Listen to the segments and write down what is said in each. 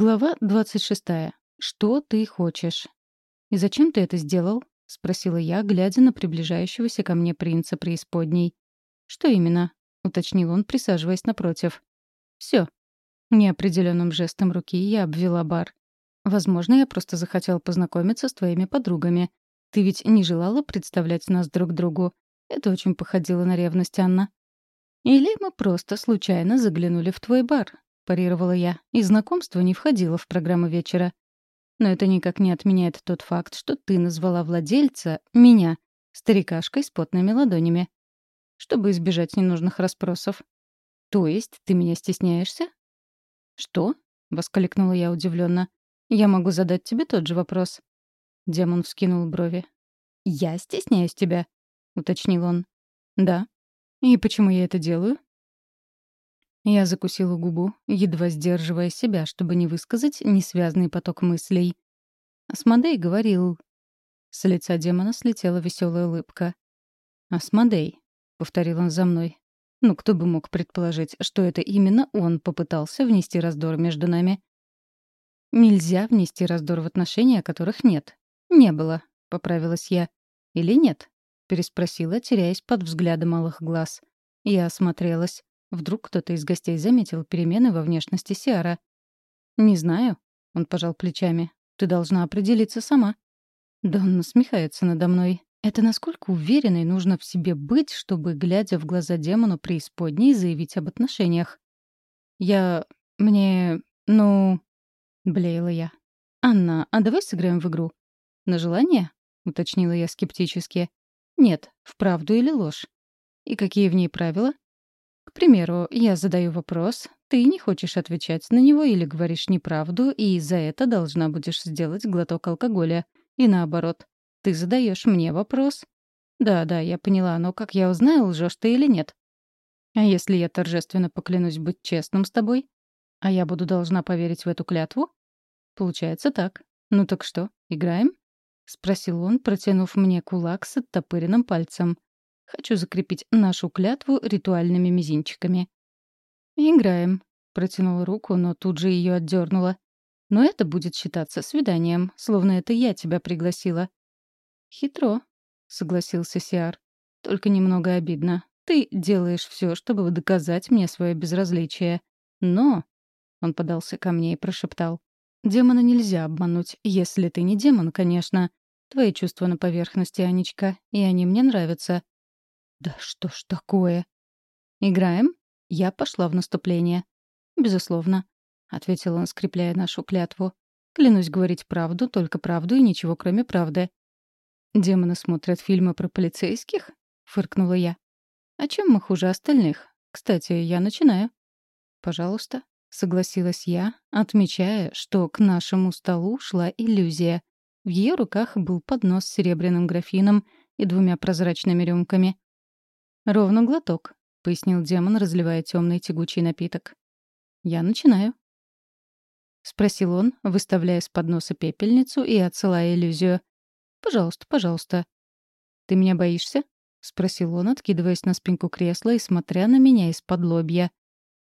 Глава 26. Что ты хочешь? «И зачем ты это сделал?» — спросила я, глядя на приближающегося ко мне принца преисподней. «Что именно?» — уточнил он, присаживаясь напротив. «Все». Неопределенным жестом руки я обвела бар. «Возможно, я просто захотел познакомиться с твоими подругами. Ты ведь не желала представлять нас друг другу. Это очень походило на ревность, Анна». «Или мы просто случайно заглянули в твой бар», парировала я, и знакомство не входило в программу вечера. Но это никак не отменяет тот факт, что ты назвала владельца, меня, старикашкой с потными ладонями. Чтобы избежать ненужных расспросов. То есть ты меня стесняешься? Что? воскликнула я удивленно. Я могу задать тебе тот же вопрос. Демон вскинул брови. Я стесняюсь тебя, уточнил он. Да. И почему я это делаю? Я закусила губу, едва сдерживая себя, чтобы не высказать несвязный поток мыслей. Асмодей говорил... С лица демона слетела веселая улыбка. «Асмодей», — повторил он за мной. «Ну, кто бы мог предположить, что это именно он попытался внести раздор между нами?» «Нельзя внести раздор в отношения, которых нет. Не было», — поправилась я. «Или нет?» — переспросила, теряясь под взглядом малых глаз. Я осмотрелась. Вдруг кто-то из гостей заметил перемены во внешности Сиара. «Не знаю», — он пожал плечами. «Ты должна определиться сама». Он насмехается надо мной. Это насколько уверенной нужно в себе быть, чтобы, глядя в глаза демону преисподней, заявить об отношениях? «Я... мне... ну...» — блеяла я. «Анна, а давай сыграем в игру?» «На желание?» — уточнила я скептически. «Нет, в правду или ложь?» «И какие в ней правила?» Примеру, я задаю вопрос, ты не хочешь отвечать на него или говоришь неправду, и за это должна будешь сделать глоток алкоголя. И наоборот, ты задаешь мне вопрос. Да-да, я поняла, но как я узнаю, лжешь ты или нет? А если я торжественно поклянусь быть честным с тобой? А я буду должна поверить в эту клятву? Получается так. Ну так что, играем? — спросил он, протянув мне кулак с оттопыренным пальцем. Хочу закрепить нашу клятву ритуальными мизинчиками. «Играем», — протянула руку, но тут же ее отдернула. «Но это будет считаться свиданием, словно это я тебя пригласила». «Хитро», — согласился Сиар. «Только немного обидно. Ты делаешь все, чтобы доказать мне свое безразличие. Но...» — он подался ко мне и прошептал. «Демона нельзя обмануть, если ты не демон, конечно. Твои чувства на поверхности, Анечка, и они мне нравятся. Да что ж такое? Играем? Я пошла в наступление. Безусловно, ответил он, скрепляя нашу клятву. Клянусь говорить правду, только правду и ничего кроме правды. Демоны смотрят фильмы про полицейских? фыркнула я. А чем мы хуже остальных? Кстати, я начинаю. Пожалуйста, согласилась я, отмечая, что к нашему столу шла иллюзия. В ее руках был поднос с серебряным графином и двумя прозрачными рюмками. «Ровно глоток», — пояснил демон, разливая темный тягучий напиток. «Я начинаю». — спросил он, выставляя с подноса пепельницу и отсылая иллюзию. «Пожалуйста, пожалуйста». «Ты меня боишься?» — спросил он, откидываясь на спинку кресла и смотря на меня из-под лобья.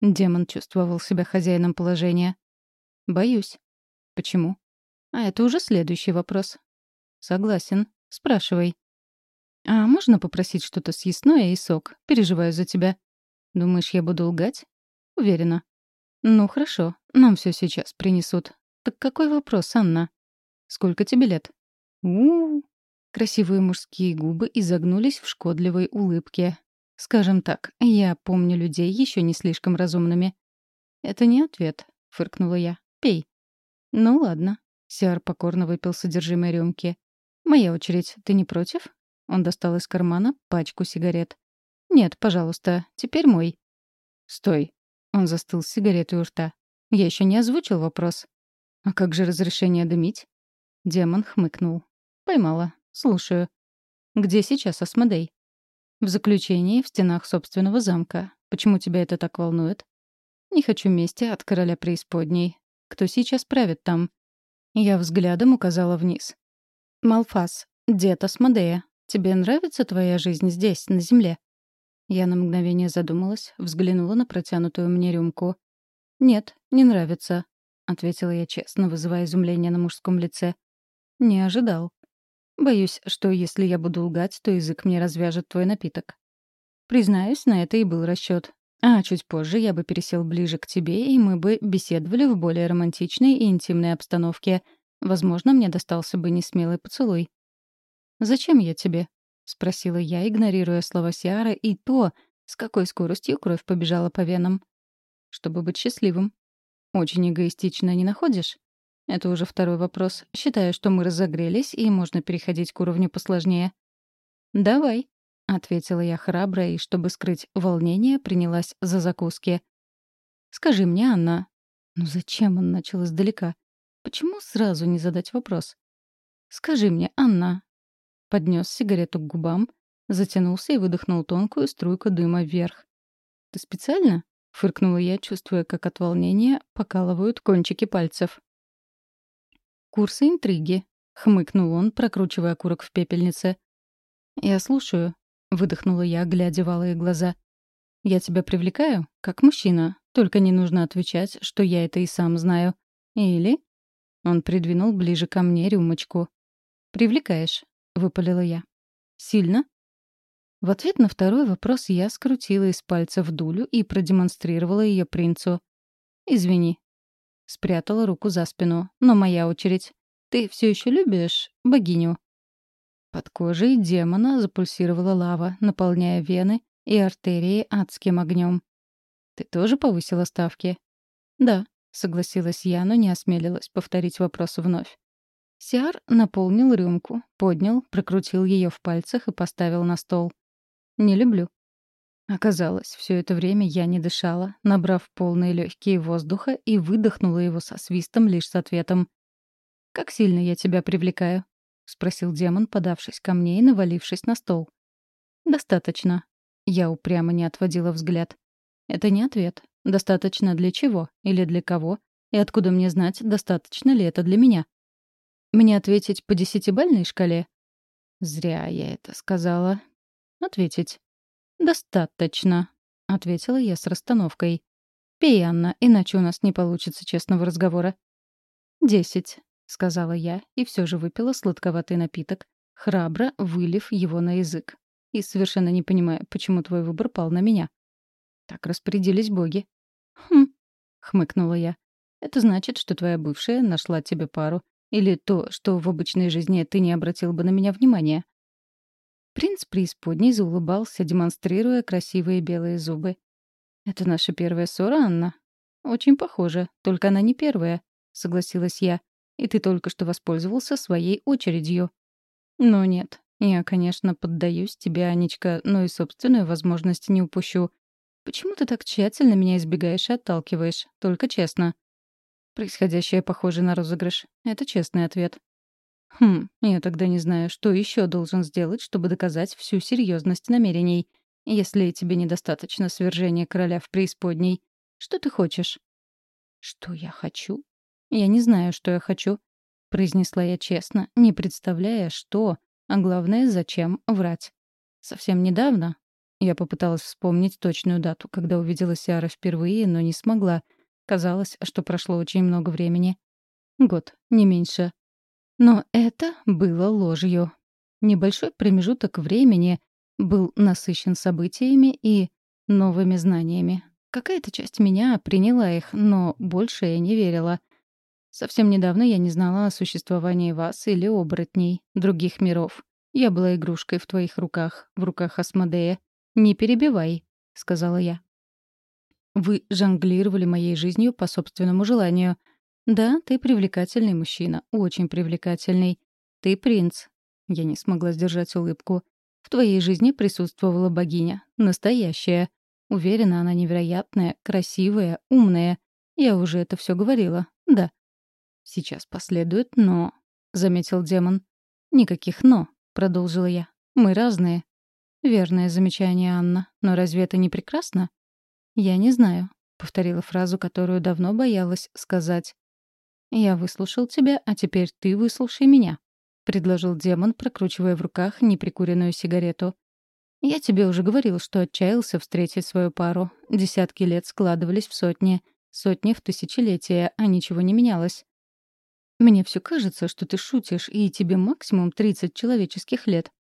Демон чувствовал себя хозяином положения. «Боюсь». «Почему?» «А это уже следующий вопрос». «Согласен. Спрашивай». «А можно попросить что-то съестное и сок? Переживаю за тебя». «Думаешь, я буду лгать?» «Уверена». «Ну, хорошо. Нам все сейчас принесут. Так какой вопрос, Анна?» «Сколько тебе лет?» у, -у, -у. Красивые мужские губы изогнулись в шкодливой улыбке. «Скажем так, я помню людей еще не слишком разумными». «Это не ответ», — фыркнула я. «Пей». «Ну ладно». Сиар покорно выпил содержимое рюмки. «Моя очередь. Ты не против?» Он достал из кармана пачку сигарет. «Нет, пожалуйста, теперь мой». «Стой». Он застыл с сигаретой у рта. «Я еще не озвучил вопрос». «А как же разрешение дымить?» Демон хмыкнул. «Поймала. Слушаю. Где сейчас Асмодей?» «В заключении, в стенах собственного замка. Почему тебя это так волнует?» «Не хочу мести от короля преисподней. Кто сейчас правит там?» Я взглядом указала вниз. «Малфас, дед Асмодея. «Тебе нравится твоя жизнь здесь, на земле?» Я на мгновение задумалась, взглянула на протянутую мне рюмку. «Нет, не нравится». ответила я честно, вызывая изумление на мужском лице. «Не ожидал. Боюсь, что если я буду лгать, то язык мне развяжет твой напиток». Признаюсь, на это и был расчет. А чуть позже я бы пересел ближе к тебе, и мы бы беседовали в более романтичной и интимной обстановке. Возможно, мне достался бы несмелый поцелуй. «Зачем я тебе?» — спросила я, игнорируя слова Сиара и то, с какой скоростью кровь побежала по венам. «Чтобы быть счастливым». «Очень эгоистично, не находишь?» Это уже второй вопрос. Считаю, что мы разогрелись, и можно переходить к уровню посложнее. «Давай», — ответила я храбро, и, чтобы скрыть волнение, принялась за закуски. «Скажи мне, Анна...» «Ну зачем он начал издалека? Почему сразу не задать вопрос?» «Скажи мне, Анна...» Поднес сигарету к губам, затянулся и выдохнул тонкую струйку дыма вверх. «Ты специально?» — фыркнула я, чувствуя, как от волнения покалывают кончики пальцев. «Курсы интриги», — хмыкнул он, прокручивая окурок в пепельнице. «Я слушаю», — выдохнула я, глядя в алые глаза. «Я тебя привлекаю, как мужчина, только не нужно отвечать, что я это и сам знаю. Или...» Он придвинул ближе ко мне рюмочку. «Привлекаешь», — выпалила я. «Сильно?» В ответ на второй вопрос я скрутила из пальцев дулю и продемонстрировала ее принцу. «Извини». Спрятала руку за спину. «Но моя очередь. Ты все еще любишь богиню?» Под кожей демона запульсировала лава, наполняя вены и артерии адским огнем. «Ты тоже повысила ставки?» «Да», — согласилась я, но не осмелилась повторить вопрос вновь. Сиар наполнил рюмку, поднял, прокрутил ее в пальцах и поставил на стол. Не люблю. Оказалось, все это время я не дышала, набрав полные легкие воздуха и выдохнула его со свистом лишь с ответом. «Как сильно я тебя привлекаю?» — спросил демон, подавшись ко мне и навалившись на стол. «Достаточно». Я упрямо не отводила взгляд. «Это не ответ. Достаточно для чего? Или для кого? И откуда мне знать, достаточно ли это для меня?» «Мне ответить по десятибальной шкале?» Зря я это сказала. «Ответить». «Достаточно», — ответила я с расстановкой. «Пей, Анна, иначе у нас не получится честного разговора». «Десять», — сказала я, и все же выпила сладковатый напиток, храбро вылив его на язык. И совершенно не понимая, почему твой выбор пал на меня. Так распорядились боги. «Хм», — хмыкнула я. «Это значит, что твоя бывшая нашла тебе пару. Или то, что в обычной жизни ты не обратил бы на меня внимания. Принц преисподней заулыбался, демонстрируя красивые белые зубы. «Это наша первая ссора, Анна?» «Очень похоже, только она не первая», — согласилась я. «И ты только что воспользовался своей очередью». «Ну нет, я, конечно, поддаюсь тебе, Анечка, но и собственную возможность не упущу. Почему ты так тщательно меня избегаешь и отталкиваешь? Только честно». Происходящее похоже на розыгрыш. Это честный ответ. Хм, я тогда не знаю, что еще должен сделать, чтобы доказать всю серьезность намерений. Если тебе недостаточно свержения короля в преисподней. Что ты хочешь? Что я хочу? Я не знаю, что я хочу, произнесла я честно, не представляя, что, а главное, зачем врать. Совсем недавно я попыталась вспомнить точную дату, когда увидела Сиара впервые, но не смогла. Казалось, что прошло очень много времени. Год, не меньше. Но это было ложью. Небольшой промежуток времени был насыщен событиями и новыми знаниями. Какая-то часть меня приняла их, но больше я не верила. Совсем недавно я не знала о существовании вас или оборотней, других миров. Я была игрушкой в твоих руках, в руках Асмодея. «Не перебивай», — сказала я. «Вы жонглировали моей жизнью по собственному желанию, «Да, ты привлекательный мужчина, очень привлекательный. Ты принц». Я не смогла сдержать улыбку. «В твоей жизни присутствовала богиня. Настоящая. Уверена, она невероятная, красивая, умная. Я уже это все говорила. Да». «Сейчас последует «но», — заметил демон. «Никаких «но», — продолжила я. «Мы разные». «Верное замечание, Анна. Но разве это не прекрасно?» «Я не знаю», — повторила фразу, которую давно боялась сказать. «Я выслушал тебя, а теперь ты выслушай меня», — предложил демон, прокручивая в руках неприкуренную сигарету. «Я тебе уже говорил, что отчаялся встретить свою пару. Десятки лет складывались в сотни. Сотни в тысячелетия, а ничего не менялось. Мне все кажется, что ты шутишь, и тебе максимум 30 человеческих лет.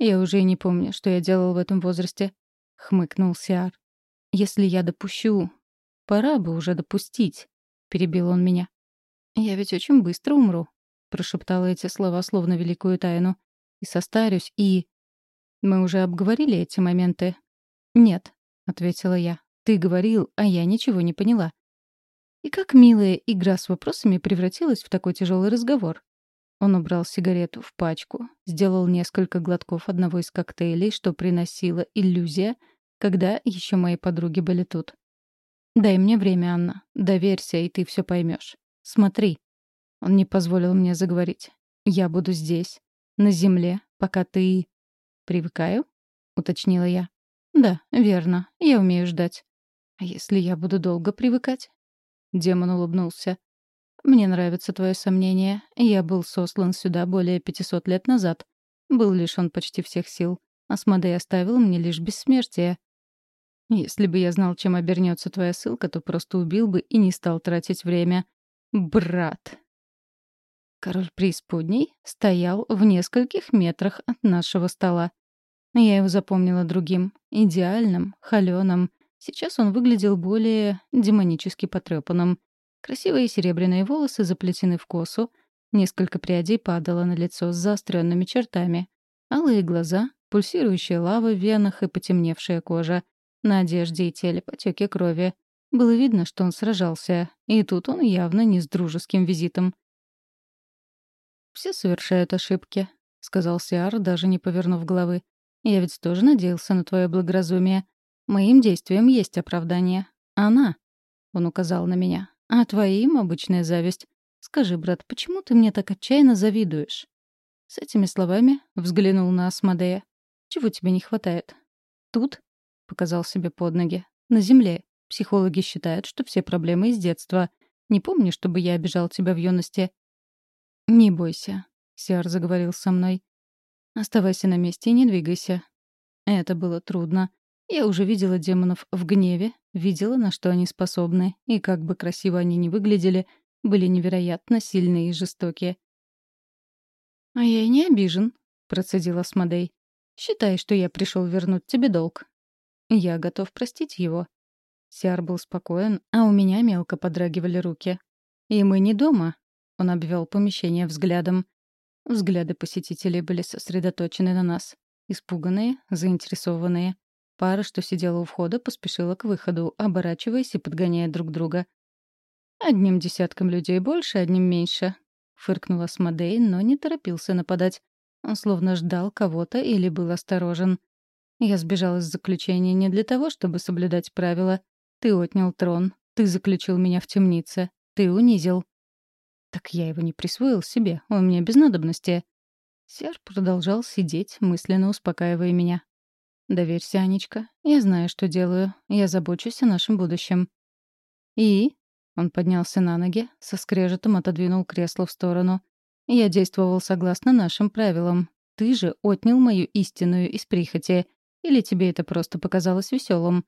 Я уже и не помню, что я делал в этом возрасте. Хмыкнул Сиар. Если я допущу... Пора бы уже допустить. Перебил он меня. Я ведь очень быстро умру. Прошептала эти слова, словно великую тайну. И состарюсь, и... Мы уже обговорили эти моменты. Нет, ответила я. Ты говорил, а я ничего не поняла. И как милая игра с вопросами превратилась в такой тяжелый разговор. Он убрал сигарету в пачку, сделал несколько глотков одного из коктейлей, что приносила иллюзия, когда еще мои подруги были тут. «Дай мне время, Анна. Доверься, и ты все поймешь. Смотри». Он не позволил мне заговорить. «Я буду здесь, на земле, пока ты...» «Привыкаю?» — уточнила я. «Да, верно. Я умею ждать. А если я буду долго привыкать?» Демон улыбнулся. «Мне нравится твое сомнение. Я был сослан сюда более 500 лет назад. Был лишен почти всех сил. Асмодей оставил мне лишь бессмертие. Если бы я знал, чем обернется твоя ссылка, то просто убил бы и не стал тратить время. Брат!» Король преисподней стоял в нескольких метрах от нашего стола. Я его запомнила другим, идеальным, холёным, Сейчас он выглядел более демонически потрепанным. Красивые серебряные волосы заплетены в косу, несколько прядей падало на лицо с заостренными чертами. Алые глаза, пульсирующая лава в венах и потемневшая кожа. На одежде и теле потеки крови. Было видно, что он сражался, и тут он явно не с дружеским визитом. «Все совершают ошибки», — сказал Сиар, даже не повернув головы. «Я ведь тоже надеялся на твое благоразумие. Моим действиям есть оправдание. Она, — он указал на меня, — а твоим — обычная зависть. Скажи, брат, почему ты мне так отчаянно завидуешь?» С этими словами взглянул на Асмодея. «Чего тебе не хватает?» «Тут?» — показал себе под ноги. «На земле. Психологи считают, что все проблемы из детства. Не помню, чтобы я обижал тебя в юности». «Не бойся», — Сиар заговорил со мной. «Оставайся на месте и не двигайся». Это было трудно. Я уже видела демонов в гневе, видела, на что они способны, и как бы красиво они ни выглядели, были невероятно сильные и жестокие. «А я и не обижен», — процедила Смодей. «Считай, что я пришел вернуть тебе долг». «Я готов простить его». Сиар был спокоен, а у меня мелко подрагивали руки. «И мы не дома», — он обвел помещение взглядом. Взгляды посетителей были сосредоточены на нас. Испуганные, заинтересованные. Пара, что сидела у входа, поспешила к выходу, оборачиваясь и подгоняя друг друга. «Одним десятком людей больше, одним меньше», — фыркнула Смодей, но не торопился нападать. Он словно ждал кого-то или был осторожен. Я сбежал из заключения не для того, чтобы соблюдать правила. Ты отнял трон, ты заключил меня в темнице, ты унизил. Так я его не присвоил себе, он мне без надобности. Сер продолжал сидеть, мысленно успокаивая меня. «Доверься, Анечка. Я знаю, что делаю. Я забочусь о нашем будущем». «И?» Он поднялся на ноги, со скрежетом отодвинул кресло в сторону. «Я действовал согласно нашим правилам. Ты же отнял мою истинную из прихоти. Или тебе это просто показалось веселым?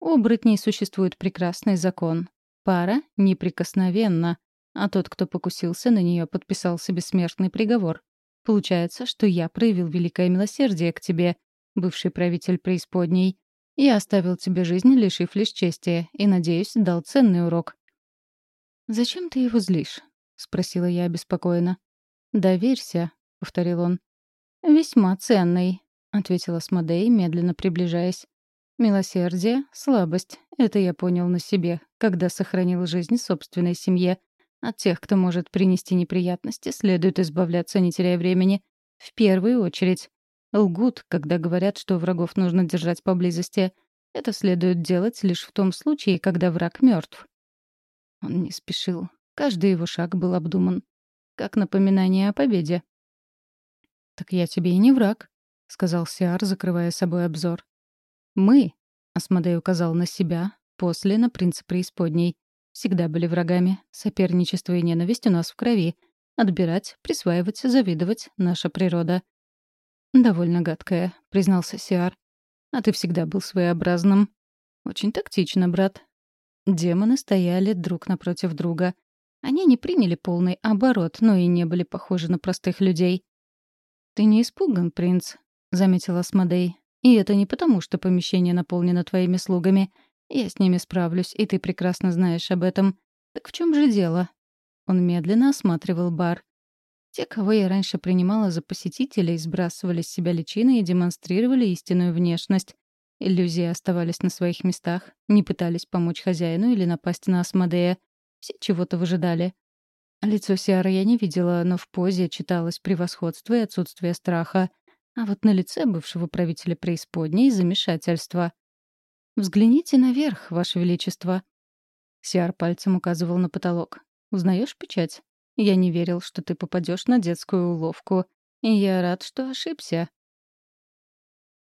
У оборотней существует прекрасный закон. Пара неприкосновенна, а тот, кто покусился на нее, подписал себе смертный приговор. Получается, что я проявил великое милосердие к тебе, бывший правитель преисподней. Я оставил тебе жизнь, лишив лишь чести, и, надеюсь, дал ценный урок». «Зачем ты его злишь?» — спросила я обеспокоенно. «Доверься», — повторил он. «Весьма ценный», — ответила Смодей, медленно приближаясь. «Милосердие — слабость. Это я понял на себе, когда сохранил жизнь собственной семье. От тех, кто может принести неприятности, следует избавляться, не теряя времени. В первую очередь. Лгут, когда говорят, что врагов нужно держать поблизости. Это следует делать лишь в том случае, когда враг мертв. Он не спешил. Каждый его шаг был обдуман. Как напоминание о победе. «Так я тебе и не враг», — сказал Сиар, закрывая собой обзор. «Мы», — Асмодей указал на себя, после — на принца преисподней, всегда были врагами. Соперничество и ненависть у нас в крови. Отбирать, присваивать, завидовать — наша природа. «Довольно гадкая», — признался Сиар. «А ты всегда был своеобразным». «Очень тактично, брат». Демоны стояли друг напротив друга. Они не приняли полный оборот, но и не были похожи на простых людей. «Ты не испуган, принц», — заметила Смодей. «И это не потому, что помещение наполнено твоими слугами. Я с ними справлюсь, и ты прекрасно знаешь об этом. Так в чем же дело?» Он медленно осматривал бар. Те, кого я раньше принимала за посетителей, сбрасывали с себя личины и демонстрировали истинную внешность. Иллюзии оставались на своих местах, не пытались помочь хозяину или напасть на Асмодея. Все чего-то выжидали. Лицо Сиары я не видела, но в позе читалось превосходство и отсутствие страха. А вот на лице бывшего правителя преисподней — замешательство. «Взгляните наверх, Ваше Величество». Сиар пальцем указывал на потолок. «Узнаешь печать? Я не верил, что ты попадешь на детскую уловку. И я рад, что ошибся».